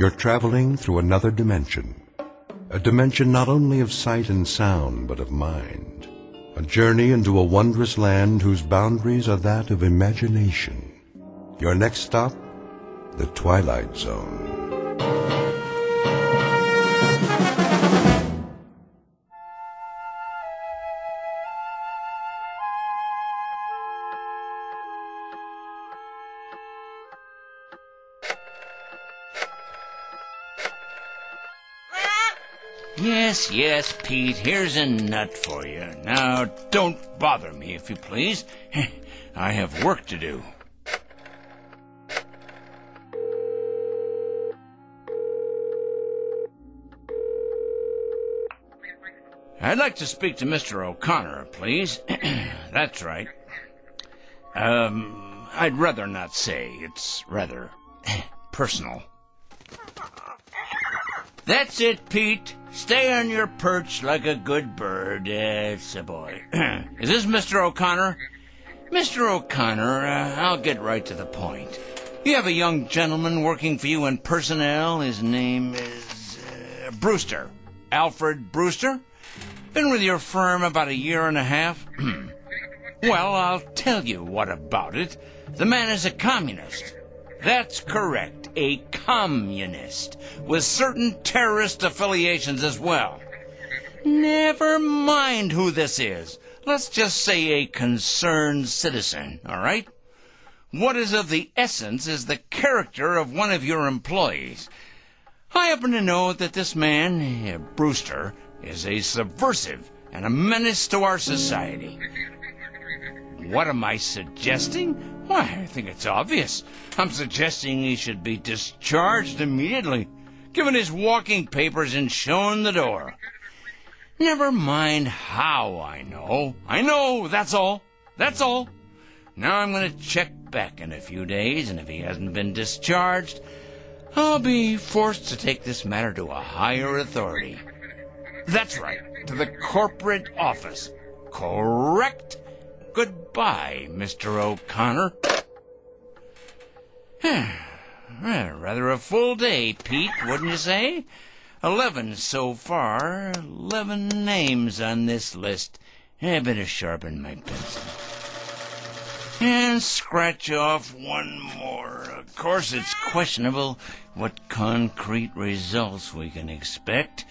You're traveling through another dimension. A dimension not only of sight and sound, but of mind. A journey into a wondrous land whose boundaries are that of imagination. Your next stop, the Twilight Zone. Yes, Pete, here's a nut for you. Now, don't bother me, if you please. I have work to do. I'd like to speak to Mr. O'Connor, please. That's right. Um, I'd rather not say. It's rather personal. That's it, Pete. Stay on your perch like a good bird. That's a boy. Is this Mr. O'Connor? Mr. O'Connor, uh, I'll get right to the point. You have a young gentleman working for you in personnel. His name is uh, Brewster. Alfred Brewster. Been with your firm about a year and a half. well, I'll tell you what about it. The man is a communist. That's correct, a communist, with certain terrorist affiliations as well. Never mind who this is. Let's just say a concerned citizen, all right? What is of the essence is the character of one of your employees. I happen to know that this man, eh, Brewster, is a subversive and a menace to our society. What am I suggesting? Why, I think it's obvious. I'm suggesting he should be discharged immediately, given his walking papers and shown the door. Never mind how I know. I know, that's all. That's all. Now I'm going to check back in a few days, and if he hasn't been discharged, I'll be forced to take this matter to a higher authority. That's right, to the corporate office. Correct? Goodbye, Mr. O'Connor. Rather a full day, Pete, wouldn't you say? Eleven so far. Eleven names on this list. I better sharpen my pencil. And scratch off one more. Of course, it's questionable what concrete results we can expect,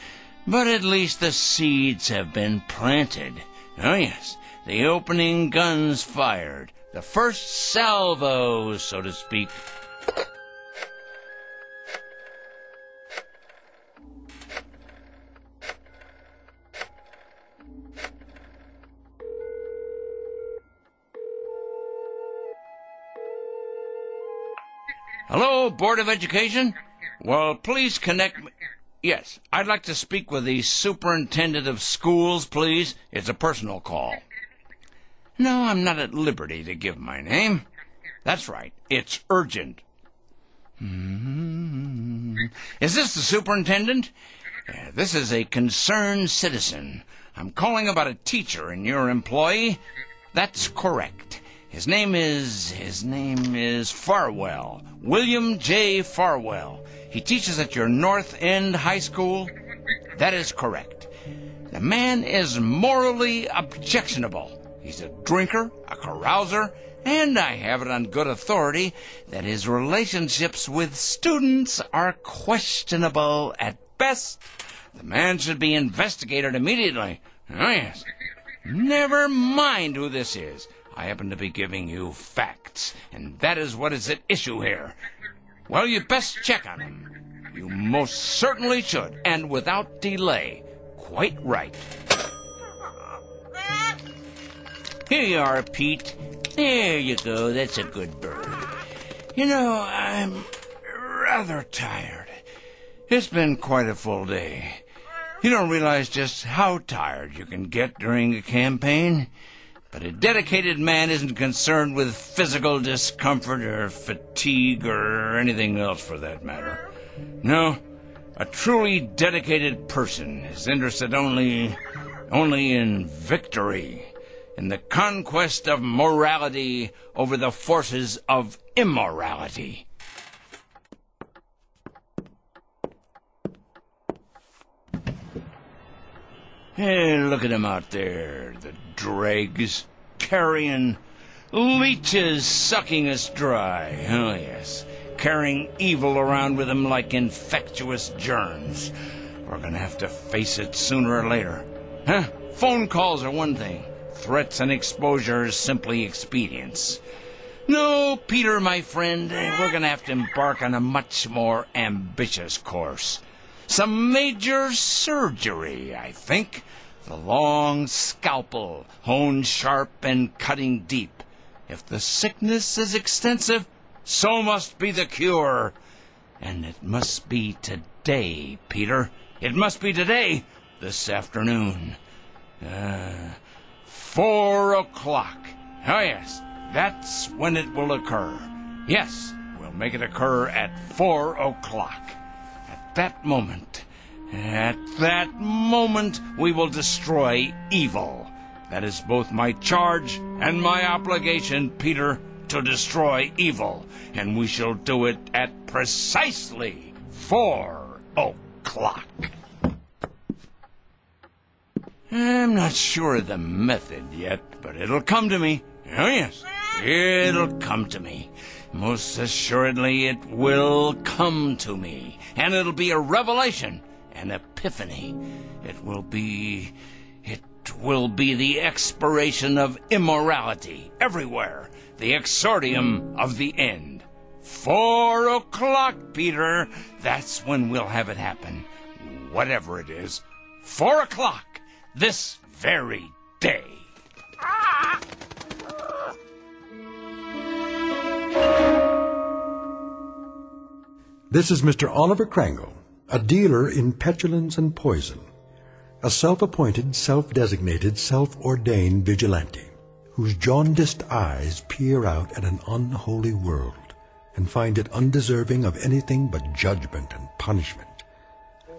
but at least the seeds have been planted. Oh, yes, the opening guns fired. The first salvo, so to speak. Hello, Board of Education? Well, please connect me. Yes, I'd like to speak with the Superintendent of Schools, please. It's a personal call. No, I'm not at liberty to give my name. That's right, it's urgent. Mm-hmm. Is this the superintendent? Uh, this is a concerned citizen. I'm calling about a teacher in your employee. That's correct. His name is. His name is Farwell. William J. Farwell. He teaches at your North End High School. That is correct. The man is morally objectionable. He's a drinker, a carouser, and I have it on good authority that his relationships with students are questionable at best. The man should be investigated immediately. Oh, yes. Never mind who this is. I happen to be giving you facts, and that is what is at issue here. Well, you best check on him. You most certainly should, and without delay. Quite right. Here you are, Pete. There you go. That's a good bird. You know, I'm rather tired. It's been quite a full day. You don't realize just how tired you can get during a campaign. But a dedicated man isn't concerned with physical discomfort or fatigue or anything else for that matter. No, a truly dedicated person is interested only only in victory, in the conquest of morality over the forces of immorality. Hey, look at them out there, the dregs, carrion, leeches sucking us dry. Oh, yes, carrying evil around with them like infectious germs. We're gonna have to face it sooner or later. Huh? Phone calls are one thing. Threats and exposure is simply expedience. No, Peter, my friend, we're going to have to embark on a much more ambitious course. Some major surgery, I think. The long scalpel, honed sharp and cutting deep. If the sickness is extensive, so must be the cure. And it must be today, Peter. It must be today, this afternoon. Uh, four o'clock. Oh, yes. That's when it will occur. Yes, we'll make it occur at four o'clock. At that moment, at that moment, we will destroy evil. That is both my charge and my obligation, Peter, to destroy evil. And we shall do it at precisely four o'clock. I'm not sure of the method yet, but it'll come to me. Oh, yes. It'll come to me. Most assuredly, it will come to me. And it'll be a revelation, an epiphany. It will be. It will be the expiration of immorality everywhere, the exordium of the end. Four o'clock, Peter. That's when we'll have it happen. Whatever it is. Four o'clock, this very day. This is Mr. Oliver Crangle, a dealer in petulance and poison, a self-appointed, self-designated, self-ordained vigilante, whose jaundiced eyes peer out at an unholy world and find it undeserving of anything but judgment and punishment.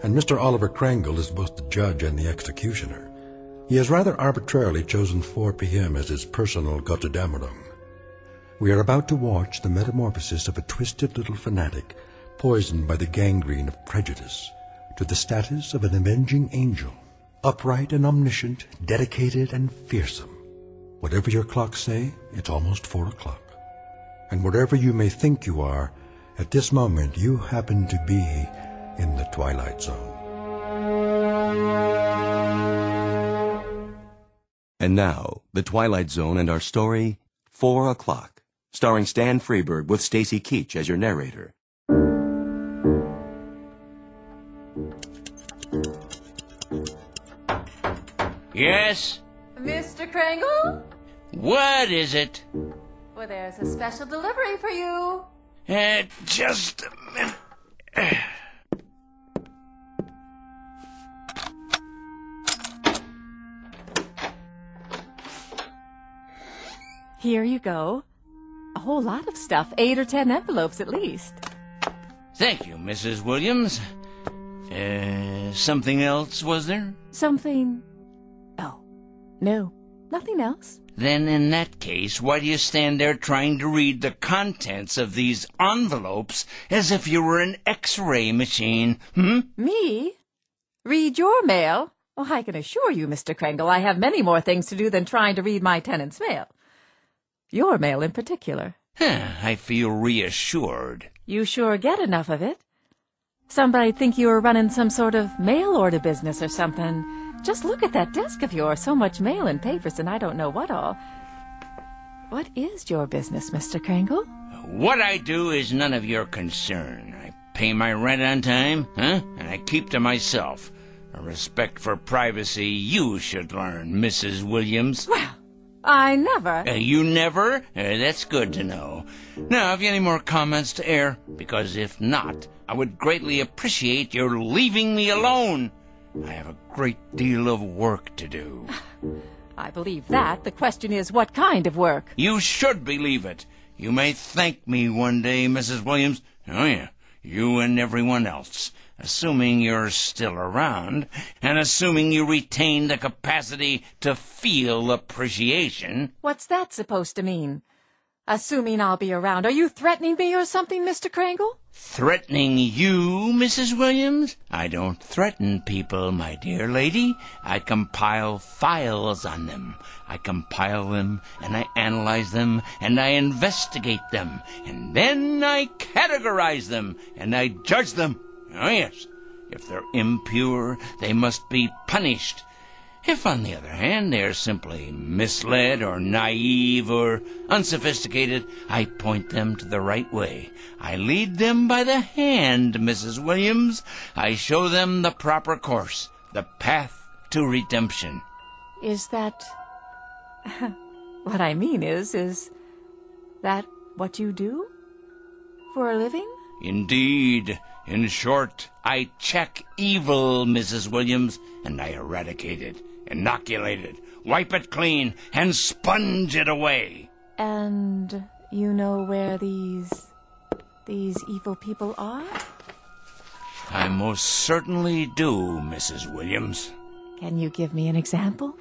And Mr. Oliver Crangle is both the judge and the executioner. He has rather arbitrarily chosen 4 p.m. as his personal Gotterdammerung. We are about to watch the metamorphosis of a twisted little fanatic poisoned by the gangrene of prejudice, to the status of an avenging angel, upright and omniscient, dedicated and fearsome. Whatever your clocks say, it's almost four o'clock. And whatever you may think you are, at this moment you happen to be in the Twilight Zone. And now, The Twilight Zone and our story, Four O'Clock, starring Stan Freberg with Stacy Keach as your narrator. Yes? Mr. Kringle? What is it? Well, there's a special delivery for you. Uh, just a minute. Here you go. A whole lot of stuff, eight or ten envelopes at least. Thank you, Mrs. Williams. Uh, something else, was there? Something. Oh, no, nothing else. Then, in that case, why do you stand there trying to read the contents of these envelopes as if you were an X-ray machine? Hmm? Me? Read your mail? Oh, I can assure you, Mr. Kringle, I have many more things to do than trying to read my tenant's mail. Your mail in particular. Huh, I feel reassured. You sure get enough of it. Somebody'd think you were running some sort of mail order business or something. Just look at that desk of yours. So much mail and papers and I don't know what all. What is your business, Mr. Kringle? What I do is none of your concern. I pay my rent on time, huh? And I keep to myself. A respect for privacy you should learn, Mrs. Williams. Well, I never. Uh, you never? Uh, that's good to know. Now, have you any more comments to air? Because if not, I would greatly appreciate your leaving me alone. I have a great deal of work to do. I believe that. The question is, what kind of work? You should believe it. You may thank me one day, Mrs. Williams. Oh, yeah. You and everyone else. Assuming you're still around, and assuming you retain the capacity to feel appreciation. What's that supposed to mean? Assuming I'll be around, are you threatening me or something, Mr. Crangle? Threatening you, Mrs. Williams? I don't threaten people, my dear lady. I compile files on them. I compile them, and I analyze them, and I investigate them, and then I categorize them, and I judge them. Oh, yes. If they're impure, they must be punished. If, on the other hand, they are simply misled or naive or unsophisticated, I point them to the right way. I lead them by the hand, Mrs. Williams. I show them the proper course, the path to redemption. Is that. what I mean is, is that what you do? For a living? Indeed. In short, I check evil, Mrs. Williams, and I eradicate it inoculate it, wipe it clean, and sponge it away. And you know where these. these evil people are? I most certainly do, Mrs. Williams. Can you give me an example?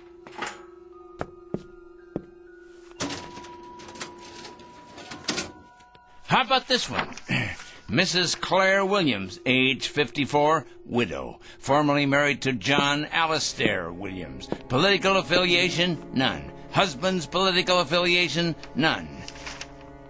How about this one? Mrs. Claire Williams, age 54, widow, formerly married to John Alastair Williams. Political affiliation? None. Husband's political affiliation? None.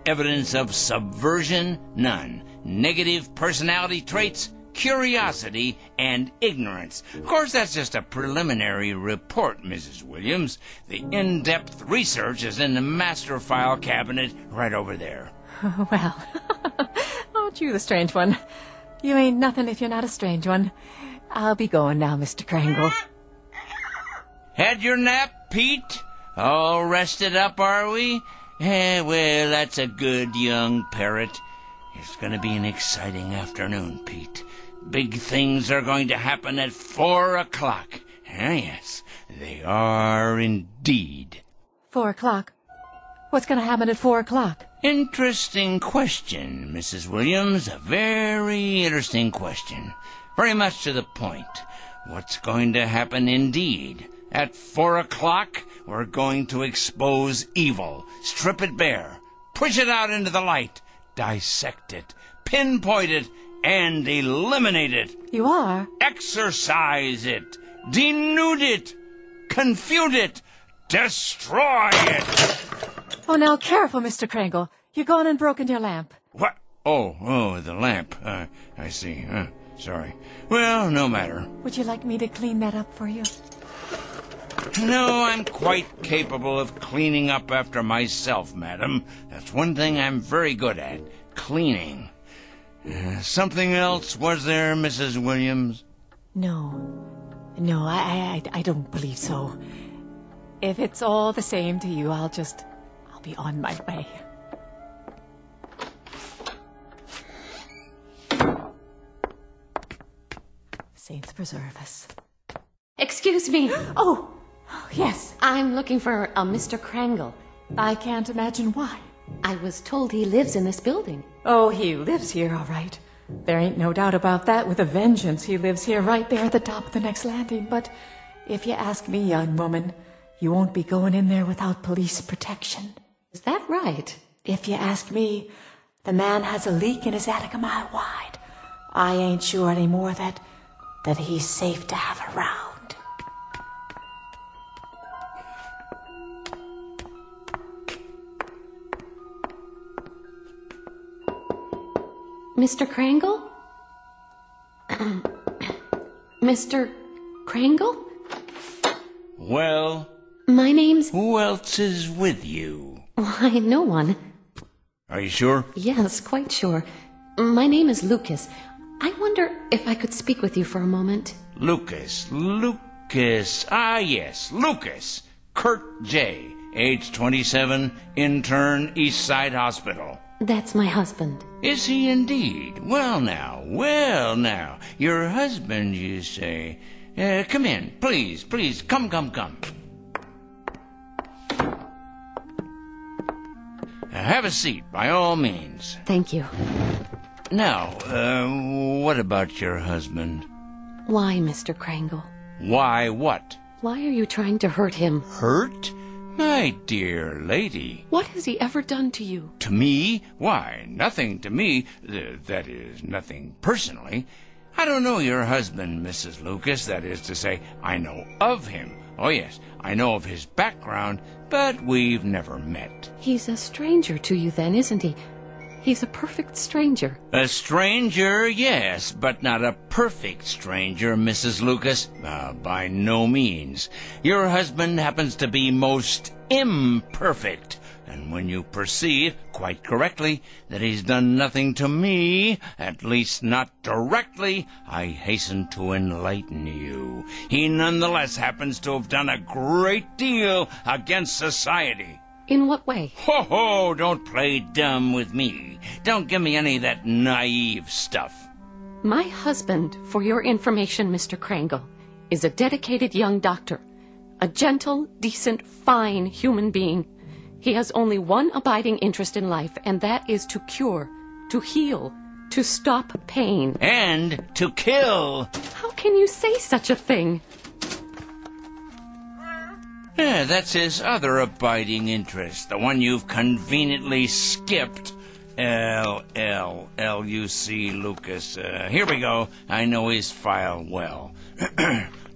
Evidence of subversion? None. Negative personality traits? Curiosity and ignorance. Of course, that's just a preliminary report, Mrs. Williams. The in depth research is in the master file cabinet right over there. well, aren't you the strange one? You ain't nothing if you're not a strange one. I'll be going now, Mr. Crangle. Had your nap, Pete? All rested up, are we? Eh, well, that's a good young parrot. It's going to be an exciting afternoon, Pete. Big things are going to happen at four o'clock. Ah, yes, they are indeed. Four o'clock? What's going to happen at four o'clock? Interesting question, Mrs. Williams. A very interesting question. Very much to the point. What's going to happen indeed? At four o'clock, we're going to expose evil, strip it bare, push it out into the light, dissect it, pinpoint it, and eliminate it. You are? Exorcise it, denude it, confute it, destroy it. Oh, now careful, Mr. Crangle. You've gone and broken your lamp. What? Oh, oh, the lamp. Uh, I see. Uh, sorry. Well, no matter. Would you like me to clean that up for you? No, I'm quite capable of cleaning up after myself, madam. That's one thing I'm very good at cleaning. Uh, something else was there, Mrs. Williams? No. No, I, I, I don't believe so. If it's all the same to you, I'll just I'll be on my way. Saints preserve us. Excuse me. Oh, yes. I'm looking for uh, a Mr. Crangle. I can't imagine why. I was told he lives in this building. Oh, he lives here, all right. There ain't no doubt about that with a vengeance. He lives here right there at the top of the next landing. But if you ask me, young woman, you won't be going in there without police protection. Is that right? If you ask me, the man has a leak in his attic a mile wide. I ain't sure anymore that that he's safe to have around. Mr. Crangle? Mr. Crangle? Well, My name's. who else is with you? Why, no one. Are you sure? Yes, quite sure. My name is Lucas. I wonder if I could speak with you for a moment. Lucas. Lucas. Ah, yes, Lucas. Kurt J., age 27, intern, East Side Hospital. That's my husband. Is he indeed? Well, now, well, now. Your husband, you say. Uh, come in, please, please. Come, come, come. Have a seat, by all means. Thank you. Now, uh, what about your husband? Why, Mr. Crangle? Why what? Why are you trying to hurt him? Hurt? My dear lady. What has he ever done to you? To me? Why, nothing to me. Uh, that is, nothing personally. I don't know your husband, Mrs. Lucas. That is to say, I know of him. Oh, yes, I know of his background, but we've never met. He's a stranger to you, then, isn't he? He's a perfect stranger. A stranger, yes, but not a perfect stranger, Mrs. Lucas. Uh, by no means. Your husband happens to be most imperfect. And when you perceive, quite correctly, that he's done nothing to me, at least not directly, I hasten to enlighten you. He nonetheless happens to have done a great deal against society. In what way? Ho ho! Don't play dumb with me. Don't give me any of that naive stuff. My husband, for your information, Mr. Crangle, is a dedicated young doctor. A gentle, decent, fine human being. He has only one abiding interest in life, and that is to cure, to heal, to stop pain. And to kill. How can you say such a thing? Yeah, that's his other abiding interest, the one you've conveniently skipped. L L L U C Lucas. Uh, here we go. I know his file well.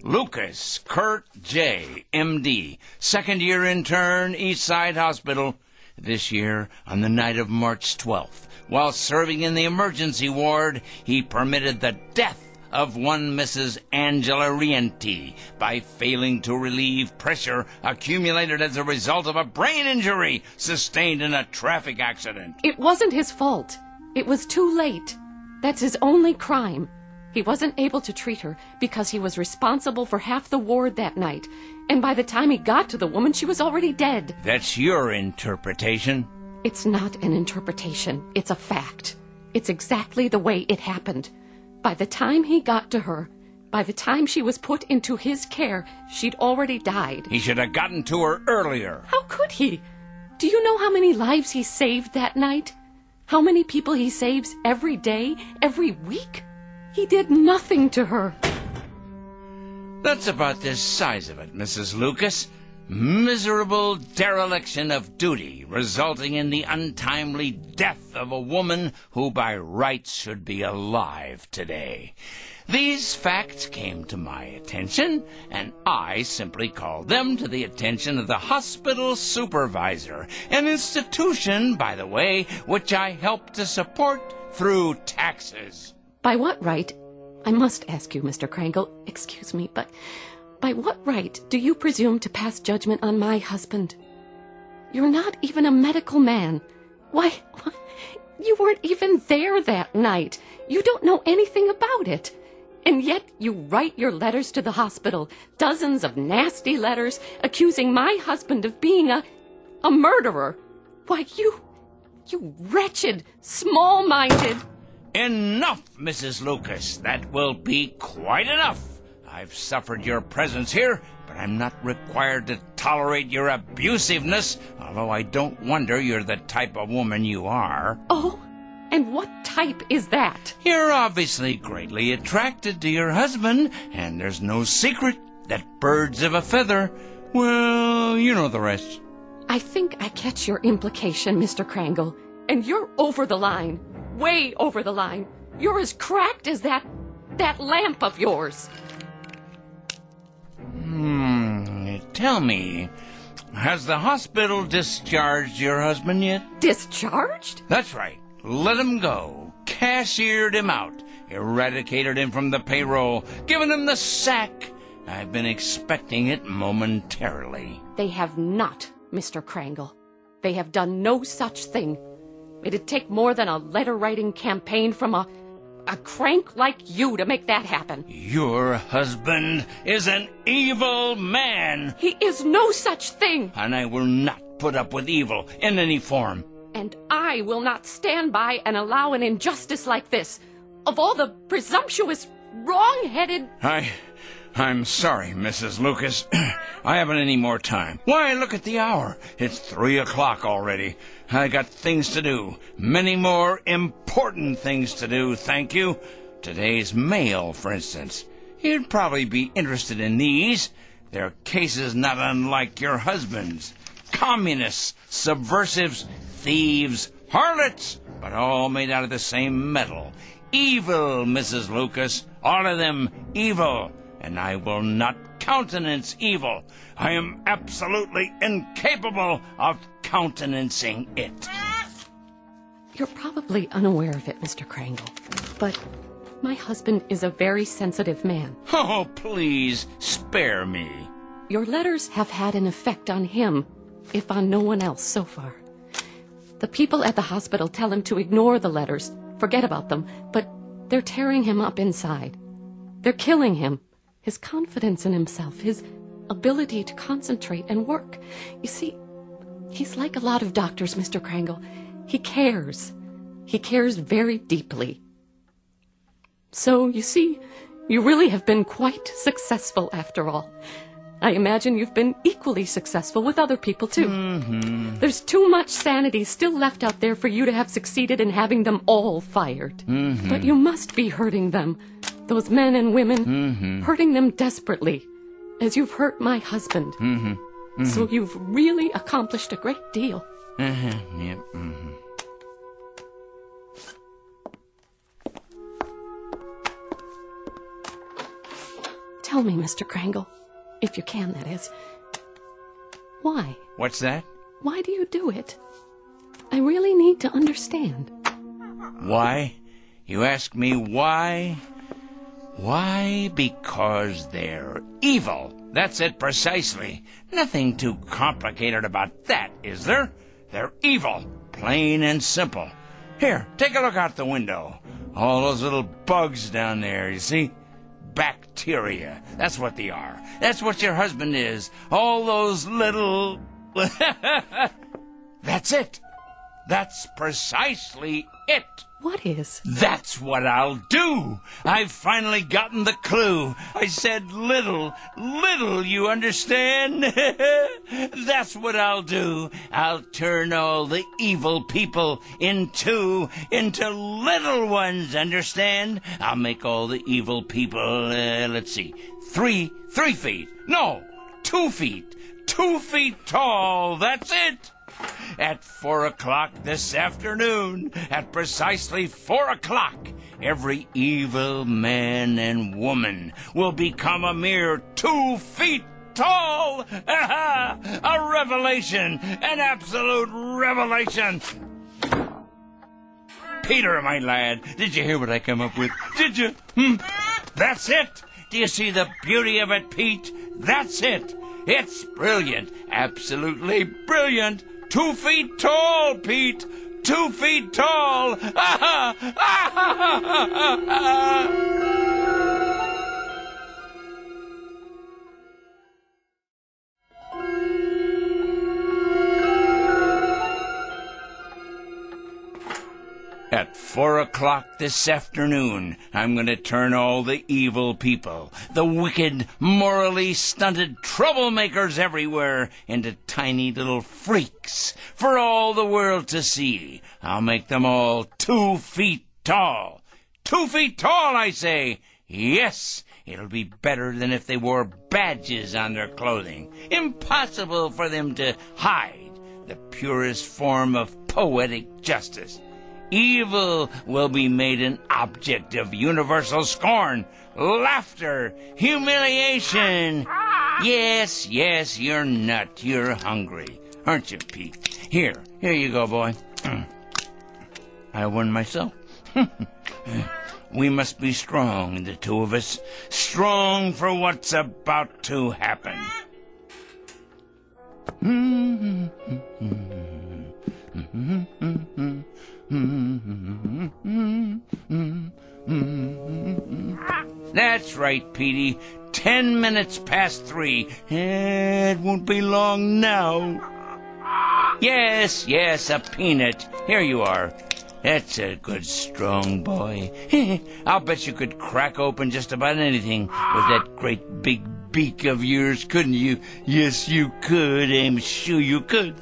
Lucas Kurt J. M.D. Second year intern, East Side Hospital. This year, on the night of March 12th, while serving in the emergency ward, he permitted the death of one Mrs. Angela Rienti by failing to relieve pressure accumulated as a result of a brain injury sustained in a traffic accident. It wasn't his fault. It was too late. That's his only crime. He wasn't able to treat her because he was responsible for half the ward that night. And by the time he got to the woman, she was already dead. That's your interpretation. It's not an interpretation. It's a fact. It's exactly the way it happened. By the time he got to her, by the time she was put into his care, she'd already died. He should have gotten to her earlier. How could he? Do you know how many lives he saved that night? How many people he saves every day, every week? He did nothing to her. That's about the size of it, Mrs. Lucas. Miserable dereliction of duty, resulting in the untimely death of a woman who by rights should be alive today. These facts came to my attention, and I simply called them to the attention of the hospital supervisor, an institution, by the way, which I help to support through taxes. By what right? I must ask you, Mr. Crangle, excuse me, but by what right do you presume to pass judgment on my husband? You're not even a medical man. Why, why, you weren't even there that night. You don't know anything about it. And yet you write your letters to the hospital, dozens of nasty letters accusing my husband of being a, a murderer. Why, you, you wretched, small-minded. Enough, Mrs. Lucas. That will be quite enough. I've suffered your presence here, but I'm not required to tolerate your abusiveness, although I don't wonder you're the type of woman you are. Oh, and what type is that? You're obviously greatly attracted to your husband, and there's no secret that birds of a feather, well, you know the rest. I think I catch your implication, Mr. Crangle, and you're over the line. Way over the line. You're as cracked as that that lamp of yours. Hmm, tell me, has the hospital discharged your husband yet? Discharged? That's right. Let him go. Cashiered him out. Eradicated him from the payroll. Given him the sack. I've been expecting it momentarily. They have not, Mr. Crangle. They have done no such thing. It'd take more than a letter writing campaign from a a crank like you to make that happen. Your husband is an evil man. He is no such thing. And I will not put up with evil in any form. And I will not stand by and allow an injustice like this. Of all the presumptuous, wrong-headed... I... I'm sorry, Mrs. Lucas. I haven't any more time. Why, look at the hour. It's three o'clock already. I got things to do. Many more important things to do, thank you. Today's mail, for instance. You'd probably be interested in these. They're cases not unlike your husband's. communists, subversives, thieves, harlots, but all made out of the same metal. Evil, Mrs. Lucas, all of them evil, and I will not countenance evil. I am absolutely incapable of countenancing it. You're probably unaware of it, Mr. Crangle, but my husband is a very sensitive man. Oh, please spare me. Your letters have had an effect on him, if on no one else so far. The people at the hospital tell him to ignore the letters, forget about them, but they're tearing him up inside. They're killing him, his confidence in himself, his ability to concentrate and work. You see, he's like a lot of doctors, Mr. Crangle. He cares. He cares very deeply. So, you see, you really have been quite successful after all. I imagine you've been equally successful with other people, too. Mm-hmm. There's too much sanity still left out there for you to have succeeded in having them all fired. Mm-hmm. But you must be hurting them, those men and women, Mm-hmm. hurting them desperately, as you've hurt my husband. Mm-hmm. So you've really accomplished a great deal. Mm-hmm. Yep. mhm. Tell me, Mr. Crangle, if you can, that is. Why? What's that? Why do you do it? I really need to understand. Why? You ask me why? Why? Because they're evil. That's it precisely. Nothing too complicated about that, is there? They're evil. Plain and simple. Here, take a look out the window. All those little bugs down there, you see? Bacteria. That's what they are. That's what your husband is. All those little. That's it. That's precisely it. What is? That's what I'll do. I've finally gotten the clue. I said little, little, you understand? That's what I'll do. I'll turn all the evil people into, into little ones, understand? I'll make all the evil people, uh, let's see, three, three feet. No, two feet. Two feet tall. That's it at four o'clock this afternoon, at precisely four o'clock, every evil man and woman will become a mere two feet tall. a revelation, an absolute revelation. Peter, my lad, did you hear what I come up with? Did you? Hmm? That's it. Do you see the beauty of it, Pete? That's it. It's brilliant. Absolutely brilliant. Two feet tall, Pete. Two feet tall. At four o'clock this afternoon, I'm going to turn all the evil people, the wicked, morally stunted troublemakers everywhere, into tiny little freaks for all the world to see. I'll make them all two feet tall. Two feet tall, I say. Yes, it'll be better than if they wore badges on their clothing. Impossible for them to hide the purest form of poetic justice. Evil will be made an object of universal scorn, laughter, humiliation. Yes, yes, you're nut. You're hungry, aren't you, Pete? Here, here you go, boy. I won myself. we must be strong, the two of us. Strong for what's about to happen. That's right, Petey. Ten minutes past three. It won't be long now. Yes, yes, a peanut. Here you are. That's a good, strong boy. I'll bet you could crack open just about anything with that great big beak of yours, couldn't you? Yes, you could. I'm sure you could.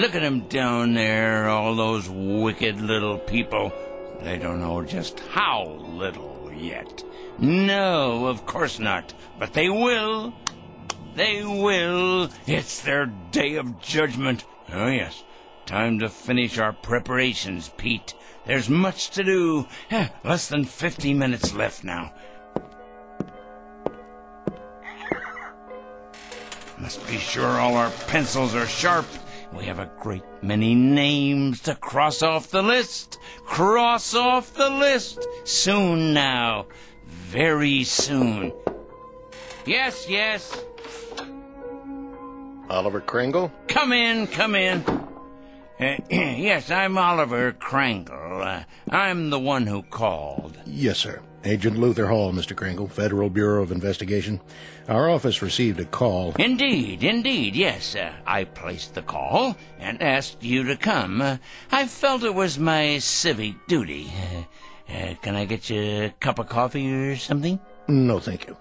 Look at them down there, all those wicked little people. They don't know just how little yet. No, of course not. But they will. They will. It's their day of judgment. Oh, yes. Time to finish our preparations, Pete. There's much to do. Eh, less than 50 minutes left now. Must be sure all our pencils are sharp. We have a great many names to cross off the list. Cross off the list. Soon now. Very soon. Yes, yes. Oliver Kringle? Come in, come in. Uh, yes, I'm Oliver Kringle. Uh, I'm the one who called. Yes, sir. Agent Luther Hall, Mr. Kringle, Federal Bureau of Investigation. Our office received a call. Indeed, indeed, yes. Uh, I placed the call and asked you to come. Uh, I felt it was my civic duty. Uh, uh, can I get you a cup of coffee or something? No, thank you.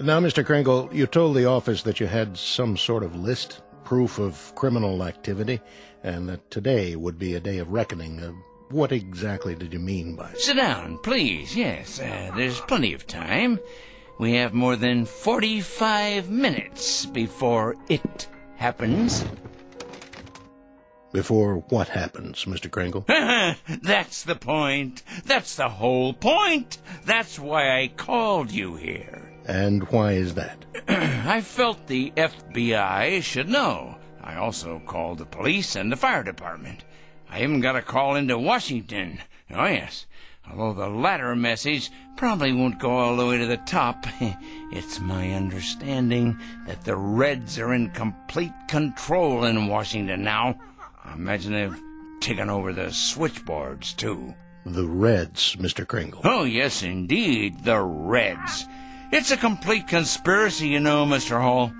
Now, Mr. Kringle, you told the office that you had some sort of list, proof of criminal activity, and that today would be a day of reckoning. What exactly did you mean by it? Sit down, please. Yes, uh, there's plenty of time. We have more than 45 minutes before it happens. Before what happens, Mr. Kringle? That's the point. That's the whole point. That's why I called you here. And why is that? I felt the FBI should know. I also called the police and the fire department. I even got a call into Washington. Oh, yes. Although the latter message probably won't go all the way to the top, it's my understanding that the Reds are in complete control in Washington now. I imagine they've taken over the switchboards, too. The Reds, Mr. Kringle. Oh, yes, indeed, the Reds. It's a complete conspiracy, you know, Mr. Hall.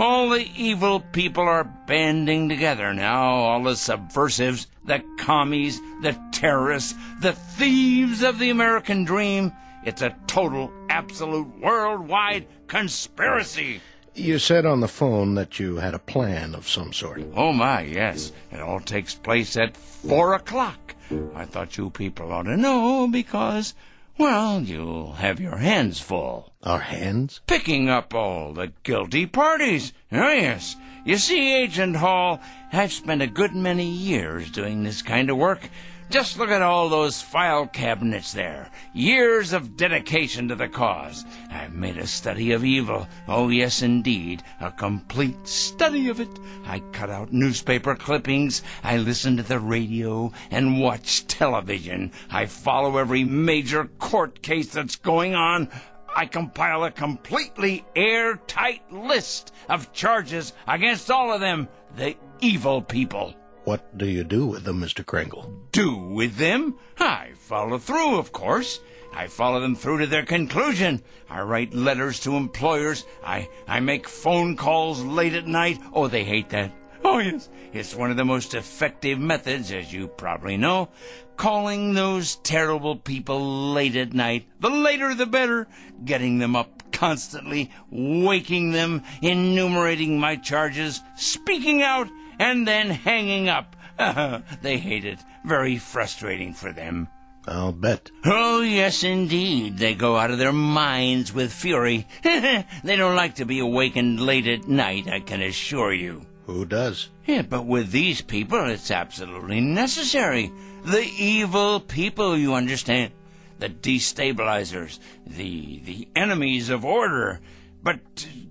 All the evil people are banding together now, all the subversives, the commies, the terrorists, the thieves of the American dream. It's a total, absolute, worldwide conspiracy. You said on the phone that you had a plan of some sort. Oh, my, yes. It all takes place at four o'clock. I thought you people ought to know because, well, you'll have your hands full. Our hands? Picking up all the guilty parties. Oh, yes. You see, Agent Hall, I've spent a good many years doing this kind of work. Just look at all those file cabinets there. Years of dedication to the cause. I've made a study of evil. Oh, yes, indeed. A complete study of it. I cut out newspaper clippings. I listen to the radio and watch television. I follow every major court case that's going on. I compile a completely airtight list of charges against all of them, the evil people. What do you do with them, Mr. Kringle? Do with them? I follow through, of course. I follow them through to their conclusion. I write letters to employers. I, I make phone calls late at night. Oh, they hate that. Oh, yes. It's one of the most effective methods, as you probably know. Calling those terrible people late at night. The later the better. Getting them up constantly, waking them, enumerating my charges, speaking out, and then hanging up. they hate it. Very frustrating for them. I'll bet. Oh, yes, indeed. They go out of their minds with fury. they don't like to be awakened late at night, I can assure you. Who does? Yeah, but with these people, it's absolutely necessary. The evil people, you understand. The destabilizers, the, the enemies of order. But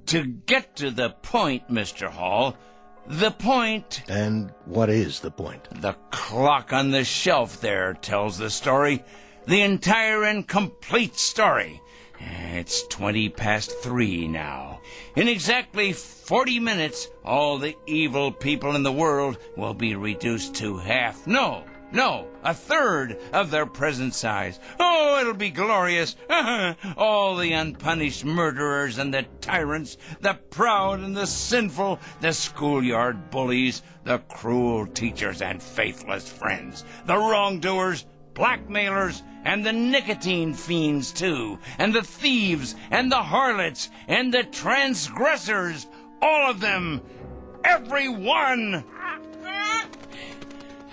to get to the point, Mr. Hall, the point. And what is the point? The clock on the shelf there tells the story. The entire and complete story. It's twenty past three now. In exactly forty minutes, all the evil people in the world will be reduced to half. No, no, a third of their present size. Oh, it'll be glorious. All the unpunished murderers and the tyrants, the proud and the sinful, the schoolyard bullies, the cruel teachers and faithless friends, the wrongdoers, blackmailers, and the nicotine fiends too, and the thieves, and the harlots, and the transgressors, all of them, every one.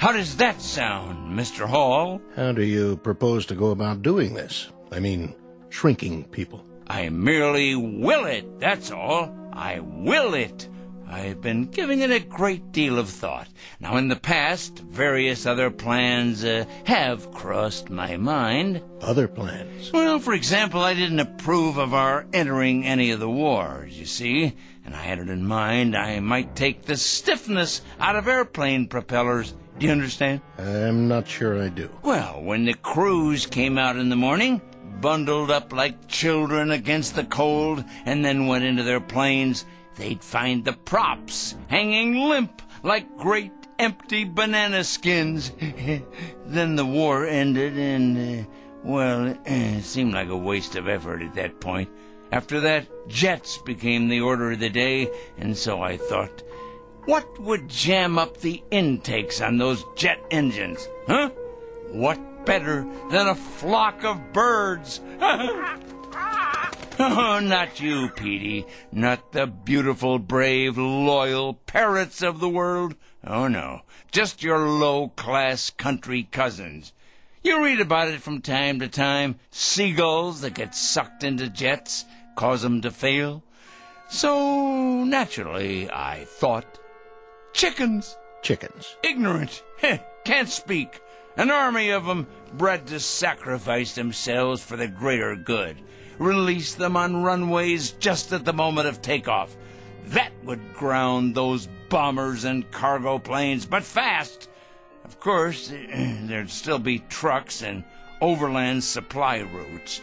How does that sound, Mr. Hall? How do you propose to go about doing this? I mean, shrinking people. I merely will it, that's all. I will it. I've been giving it a great deal of thought. Now, in the past, various other plans uh, have crossed my mind. Other plans? Well, for example, I didn't approve of our entering any of the wars, you see, and I had it in mind I might take the stiffness out of airplane propellers. Do you understand? I'm not sure I do. Well, when the crews came out in the morning, bundled up like children against the cold, and then went into their planes, they'd find the props hanging limp like great empty banana skins. then the war ended, and, uh, well, it seemed like a waste of effort at that point. After that, jets became the order of the day, and so I thought, what would jam up the intakes on those jet engines? Huh? What better than a flock of birds? Oh, not you, Petey. Not the beautiful, brave, loyal parrots of the world. Oh, no. Just your low class country cousins. You read about it from time to time. Seagulls that get sucked into jets, cause 'em to fail. So, naturally, I thought chickens. Chickens. Ignorant. Heh, can't speak. An army of 'em bred to sacrifice themselves for the greater good release them on runways just at the moment of takeoff. That would ground those bombers and cargo planes, but fast. Of course, there'd still be trucks and overland supply routes.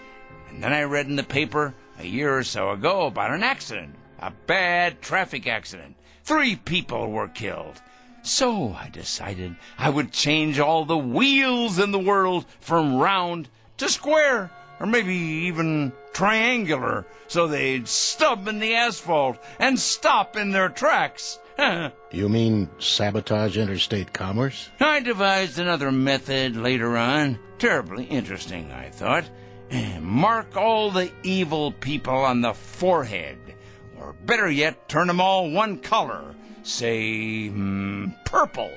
And then I read in the paper a year or so ago about an accident, a bad traffic accident. Three people were killed. So I decided I would change all the wheels in the world from round to square or maybe even triangular, so they'd stub in the asphalt and stop in their tracks. you mean sabotage interstate commerce? I devised another method later on. Terribly interesting, I thought. Eh, mark all the evil people on the forehead. Or better yet, turn them all one color. Say, mm, purple.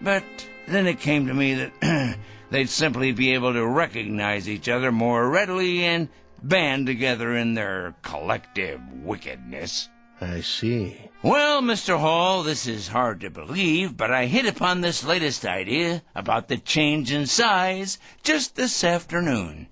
But then it came to me that they'd simply be able to recognize each other more readily and band together in their collective wickedness. I see. Well, Mr. Hall, this is hard to believe, but I hit upon this latest idea about the change in size just this afternoon.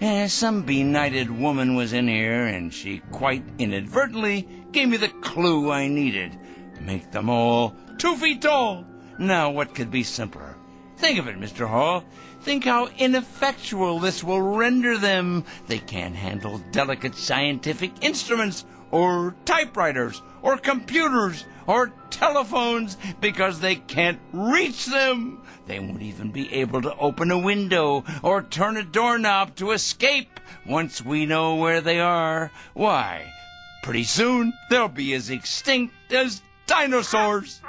Eh, some benighted woman was in here, and she quite inadvertently gave me the clue I needed to make them all two feet tall. Now, what could be simpler? Think of it, Mr. Hall. Think how ineffectual this will render them. They can't handle delicate scientific instruments, or typewriters, or computers, or telephones because they can't reach them. They won't even be able to open a window or turn a doorknob to escape once we know where they are. Why, pretty soon they'll be as extinct as dinosaurs.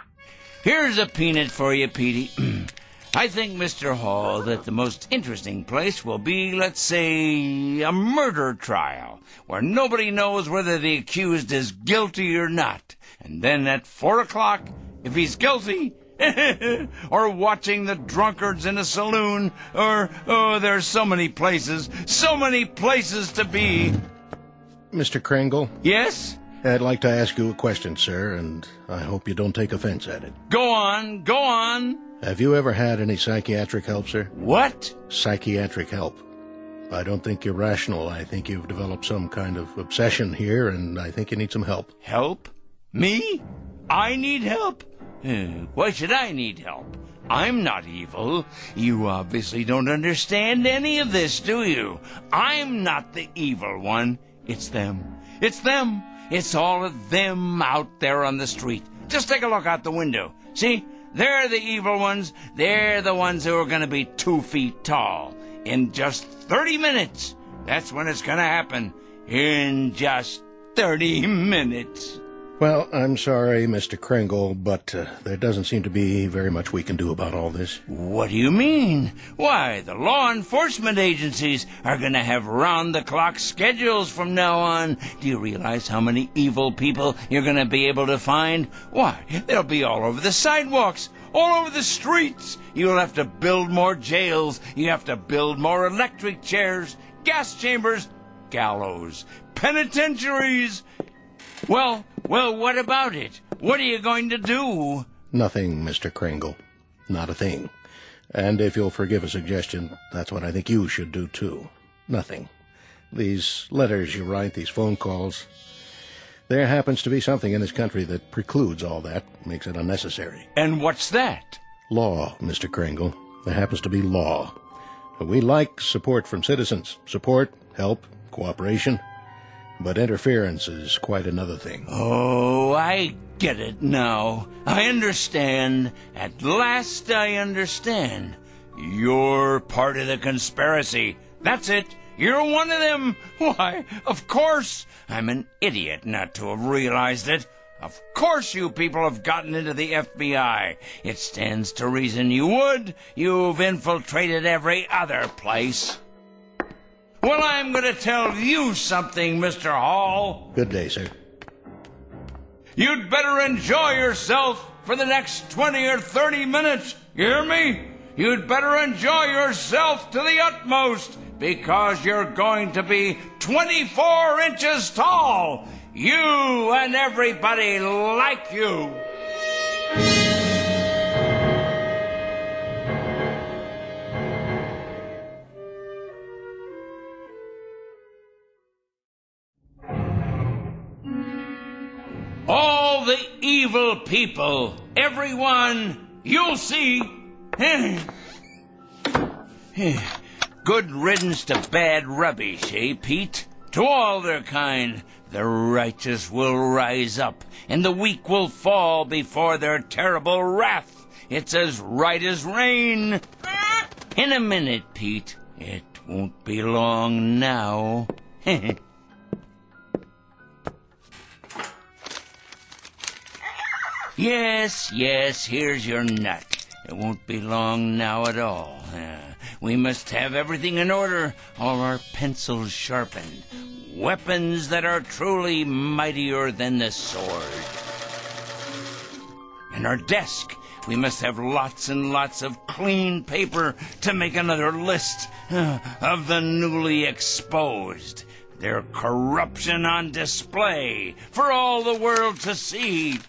Here's a peanut for you, Petey. I think, Mr. Hall, that the most interesting place will be, let's say, a murder trial, where nobody knows whether the accused is guilty or not. And then at four o'clock, if he's guilty, or watching the drunkards in a saloon, or, oh, there's so many places, so many places to be. Mr. Crangle? Yes? I'd like to ask you a question, sir, and I hope you don't take offense at it. Go on, go on. Have you ever had any psychiatric help, sir? What? Psychiatric help. I don't think you're rational. I think you've developed some kind of obsession here, and I think you need some help. Help? Me? I need help? Eh, why should I need help? I'm not evil. You obviously don't understand any of this, do you? I'm not the evil one. It's them. It's them. It's all of them out there on the street. Just take a look out the window. See? They're the evil ones. They're the ones who are going to be two feet tall. In just 30 minutes. That's when it's going to happen. In just 30 minutes. Well, I'm sorry, Mr. Crangle, but uh, there doesn't seem to be very much we can do about all this. What do you mean? Why, the law enforcement agencies are going to have round the clock schedules from now on. Do you realize how many evil people you're going to be able to find? Why, they'll be all over the sidewalks, all over the streets. You'll have to build more jails. You have to build more electric chairs gas chambers, gallows, penitentiaries. Well, well, what about it? What are you going to do? Nothing, Mr. Crangle. Not a thing. And if you'll forgive a suggestion, that's what I think you should do too. Nothing. These letters you write, these phone calls, there happens to be something in this country that precludes all that, makes it unnecessary. And what's that? Law, Mr. Crangle. There happens to be law. We like support from citizens. Support, help, cooperation. But interference is quite another thing. Oh, I get it now. I understand. At last I understand. You're part of the conspiracy. That's it. You're one of them. Why, of course. I'm an idiot not to have realized it. Of course you people have gotten into the FBI. It stands to reason you would. You've infiltrated every other place. Well, I'm going to tell you something, Mr. Hall. Good day, sir. You'd better enjoy yourself for the next 20 or 30 minutes. You hear me? You'd better enjoy yourself to the utmost because you're going to be 24 inches tall. You and everybody like you. All the evil people, everyone, you'll see. Good riddance to bad rubbish, eh, Pete? To all their kind, the righteous will rise up, and the weak will fall before their terrible wrath. It's as right as rain. In a minute, Pete. It won't be long now. yes, yes, here's your nut. It won't be long now at all. Uh, we must have everything in order, all our pencils sharpened, weapons that are truly mightier than the sword. And our desk, we must have lots and lots of clean paper to make another list uh, of the newly exposed. Their corruption on display for all the world to see.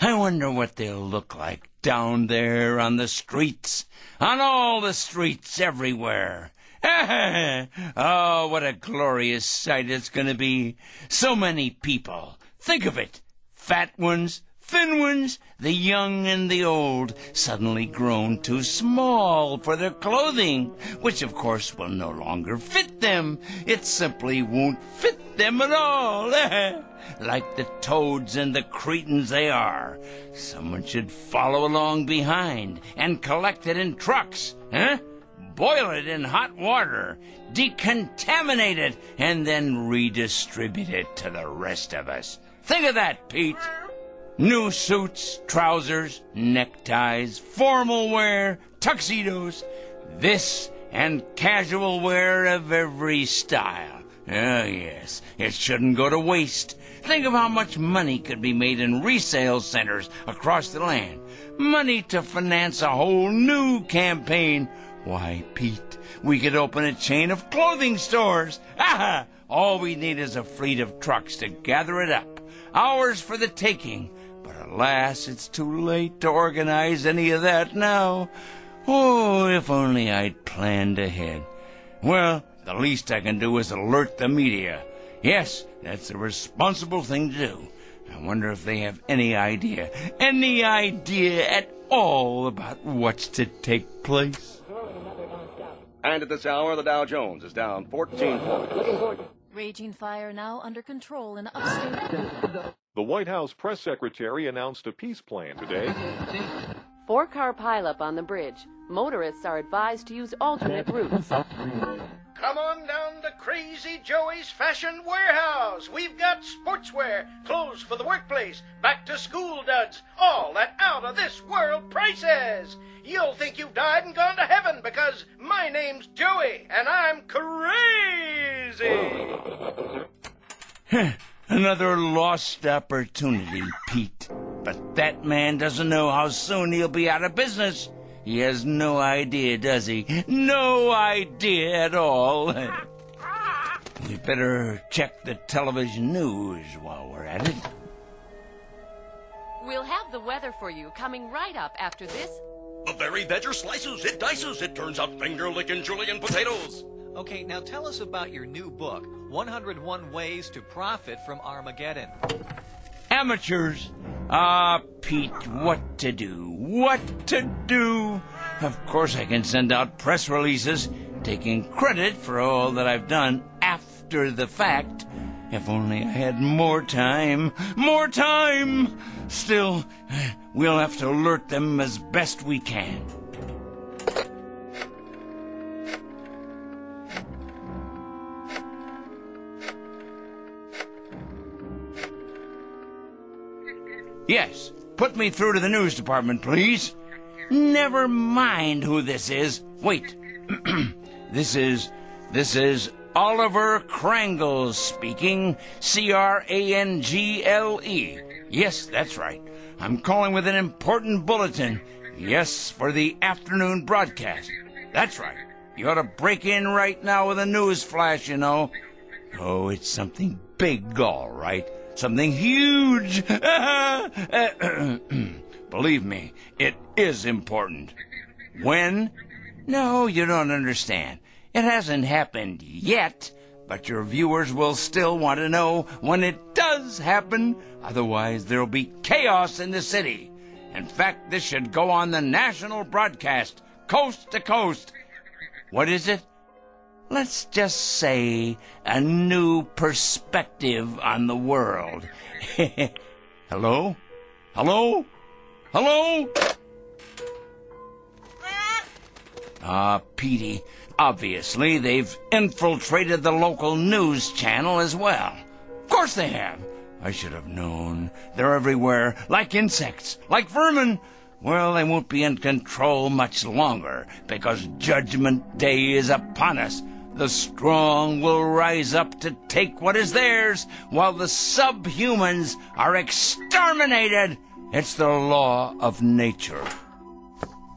I wonder what they'll look like down there on the streets, on all the streets everywhere. oh, what a glorious sight it's going to be. So many people. Think of it. Fat ones, thin ones, the young and the old, suddenly grown too small for their clothing, which of course will no longer fit them. It simply won't fit them at all. like the toads and the cretins they are. Someone should follow along behind and collect it in trucks, huh? Boil it in hot water, decontaminate it, and then redistribute it to the rest of us. Think of that, Pete. New suits, trousers, neckties, formal wear, tuxedos, this and casual wear of every style. Oh, yes, it shouldn't go to waste. Think of how much money could be made in resale centers across the land. Money to finance a whole new campaign. Why, Pete, we could open a chain of clothing stores. Ah, all we need is a fleet of trucks to gather it up. Ours for the taking. Alas, it's too late to organize any of that now. Oh, if only I'd planned ahead. Well, the least I can do is alert the media. Yes, that's the responsible thing to do. I wonder if they have any idea, any idea at all about what's to take place. And at this hour, the Dow Jones is down 14 points. Raging fire now under control in upstate. The White House press secretary announced a peace plan today. Four car pileup on the bridge. Motorists are advised to use alternate routes. Come on down to Crazy Joey's Fashion Warehouse. We've got sportswear, clothes for the workplace, back to school duds, all at out of this world prices. You'll think you've died and gone to heaven because my name's Joey and I'm crazy. Another lost opportunity, Pete. But that man doesn't know how soon he'll be out of business. He has no idea, does he? No idea at all. we better check the television news while we're at it. We'll have the weather for you coming right up after this. The very badger slices, it dices, it turns out finger licking julienne potatoes. Okay, now tell us about your new book, 101 Ways to Profit from Armageddon. Amateurs. Ah, Pete, what to do? What to do? Of course, I can send out press releases taking credit for all that I've done after the fact. If only I had more time. More time! Still, we'll have to alert them as best we can. Yes, put me through to the news department, please. Never mind who this is. Wait. this is. This is Oliver Crangle speaking. C R A N G L E. Yes, that's right. I'm calling with an important bulletin. Yes, for the afternoon broadcast. That's right. You ought to break in right now with a news flash, you know. Oh, it's something big, all right. Something huge. Believe me, it is important. When? No, you don't understand. It hasn't happened yet, but your viewers will still want to know when it does happen. Otherwise, there'll be chaos in the city. In fact, this should go on the national broadcast, coast to coast. What is it? Let's just say a new perspective on the world. Hello? Hello? Hello? Ah, Petey. Obviously, they've infiltrated the local news channel as well. Of course they have. I should have known. They're everywhere, like insects, like vermin. Well, they won't be in control much longer, because Judgment Day is upon us. The strong will rise up to take what is theirs, while the subhumans are exterminated. It's the law of nature.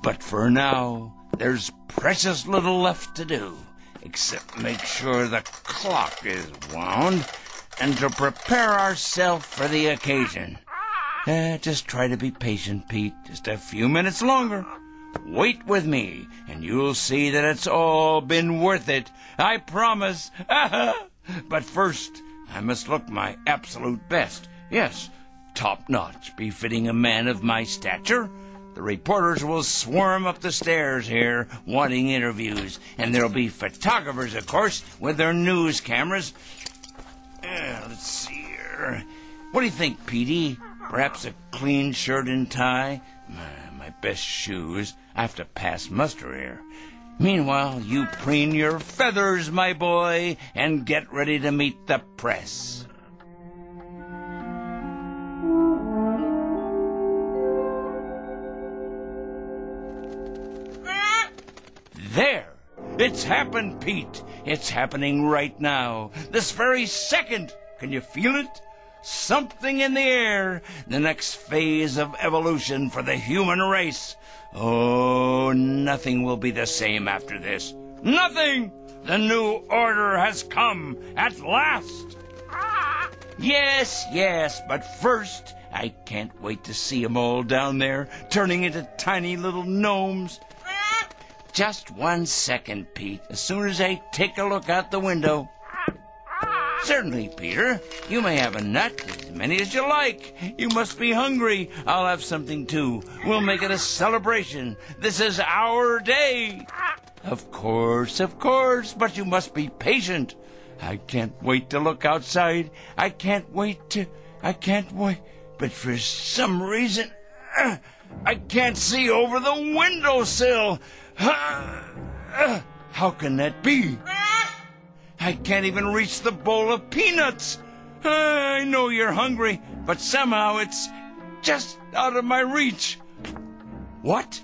But for now, there's precious little left to do, except make sure the clock is wound and to prepare ourselves for the occasion. Uh, just try to be patient, Pete. Just a few minutes longer. Wait with me, and you'll see that it's all been worth it. I promise. but first, I must look my absolute best. Yes, top notch, befitting a man of my stature. The reporters will swarm up the stairs here, wanting interviews, and there'll be photographers, of course, with their news cameras. Uh, let's see here. What do you think, Petey? Perhaps a clean shirt and tie? Uh, my best shoes. I have to pass muster here. Meanwhile, you preen your feathers, my boy, and get ready to meet the press. There! It's happened, Pete. It's happening right now. This very second. Can you feel it? Something in the air. The next phase of evolution for the human race. Oh, nothing will be the same after this. Nothing! The new order has come at last. Yes, yes, but first, I can't wait to see 'em all down there, turning into tiny little gnomes. Just one second, Pete. As soon as I take a look out the window. Certainly, Peter. You may have a nut, as many as you like. You must be hungry. I'll have something too. We'll make it a celebration. This is our day. Of course, of course, but you must be patient. I can't wait to look outside. I can't wait to. I can't wait. But for some reason, I can't see over the windowsill. How can that be? I can't even reach the bowl of peanuts. Uh, I know you're hungry, but somehow it's just out of my reach. What?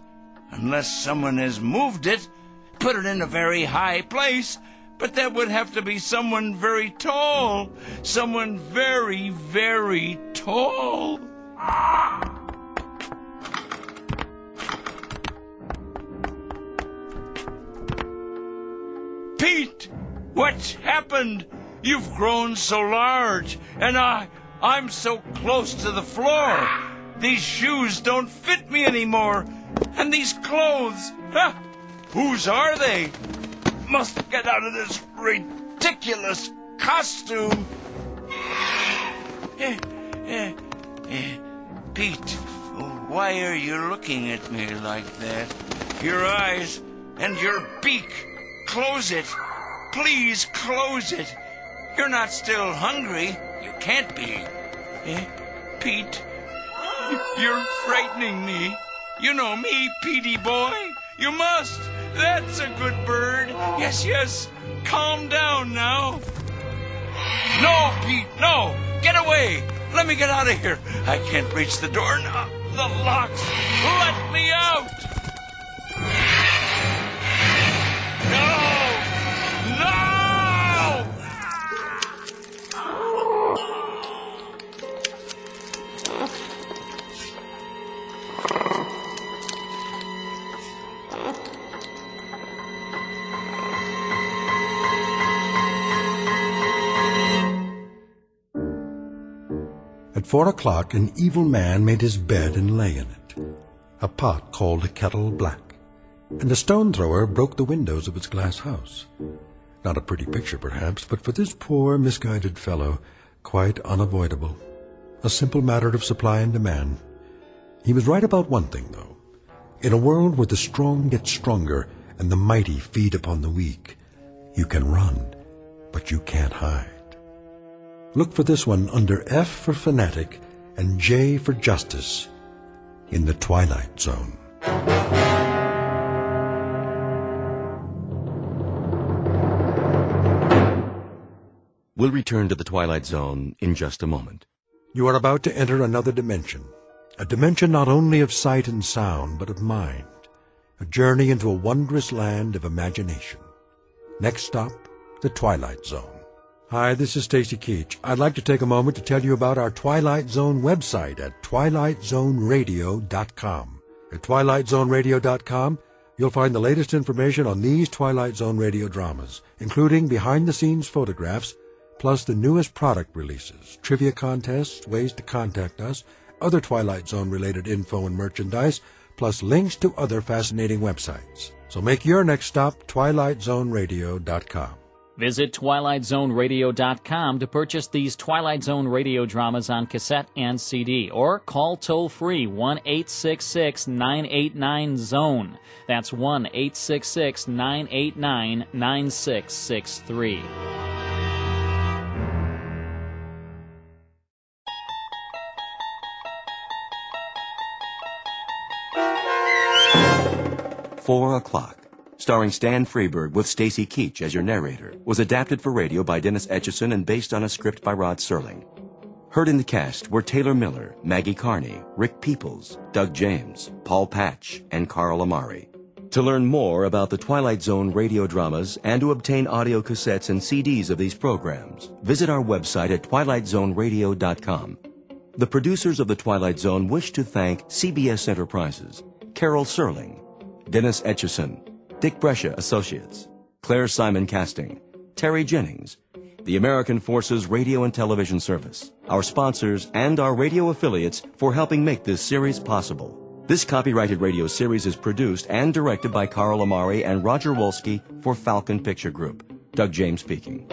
Unless someone has moved it, put it in a very high place. But that would have to be someone very tall. Someone very, very tall. Pete! What's happened? You've grown so large, and I, I'm so close to the floor. These shoes don't fit me anymore, and these clothes, huh? Whose are they? Must get out of this ridiculous costume. Eh, eh, eh. Pete, why are you looking at me like that? Your eyes and your beak. Close it. Please close it. You're not still hungry. You can't be. Eh? Pete, you're frightening me. You know me, Petey boy. You must. That's a good bird. Yes, yes. Calm down now. No, Pete, no. Get away. Let me get out of here. I can't reach the door now. The locks. Let me out. Four o'clock, an evil man made his bed and lay in it. A pot called a kettle black, and a stone thrower broke the windows of its glass house. Not a pretty picture, perhaps, but for this poor, misguided fellow, quite unavoidable. A simple matter of supply and demand. He was right about one thing, though. In a world where the strong get stronger and the mighty feed upon the weak, you can run, but you can't hide. Look for this one under F for fanatic and J for justice in the Twilight Zone. We'll return to the Twilight Zone in just a moment. You are about to enter another dimension, a dimension not only of sight and sound, but of mind, a journey into a wondrous land of imagination. Next stop, the Twilight Zone. Hi, this is Stacy Keach. I'd like to take a moment to tell you about our Twilight Zone website at twilightzoneradio.com. At twilightzoneradio.com, you'll find the latest information on these Twilight Zone radio dramas, including behind-the-scenes photographs, plus the newest product releases, trivia contests, ways to contact us, other Twilight Zone-related info and merchandise, plus links to other fascinating websites. So make your next stop twilightzoneradio.com. Visit TwilightZoneRadio.com to purchase these Twilight Zone radio dramas on cassette and CD, or call toll free 1 866 989 Zone. That's 1 866 989 9663. Four O'Clock, starring Stan Freberg with Stacy Keach as your narrator, was adapted for radio by Dennis Etchison and based on a script by Rod Serling. Heard in the cast were Taylor Miller, Maggie Carney, Rick Peoples, Doug James, Paul Patch, and Carl Amari. To learn more about the Twilight Zone radio dramas and to obtain audio cassettes and CDs of these programs, visit our website at twilightzoneradio.com. The producers of The Twilight Zone wish to thank CBS Enterprises, Carol Serling, Dennis Etchison, Dick Brescia Associates, Claire Simon Casting, Terry Jennings, the American Forces Radio and Television Service, our sponsors, and our radio affiliates for helping make this series possible. This copyrighted radio series is produced and directed by Carl Amari and Roger Wolski for Falcon Picture Group. Doug James speaking.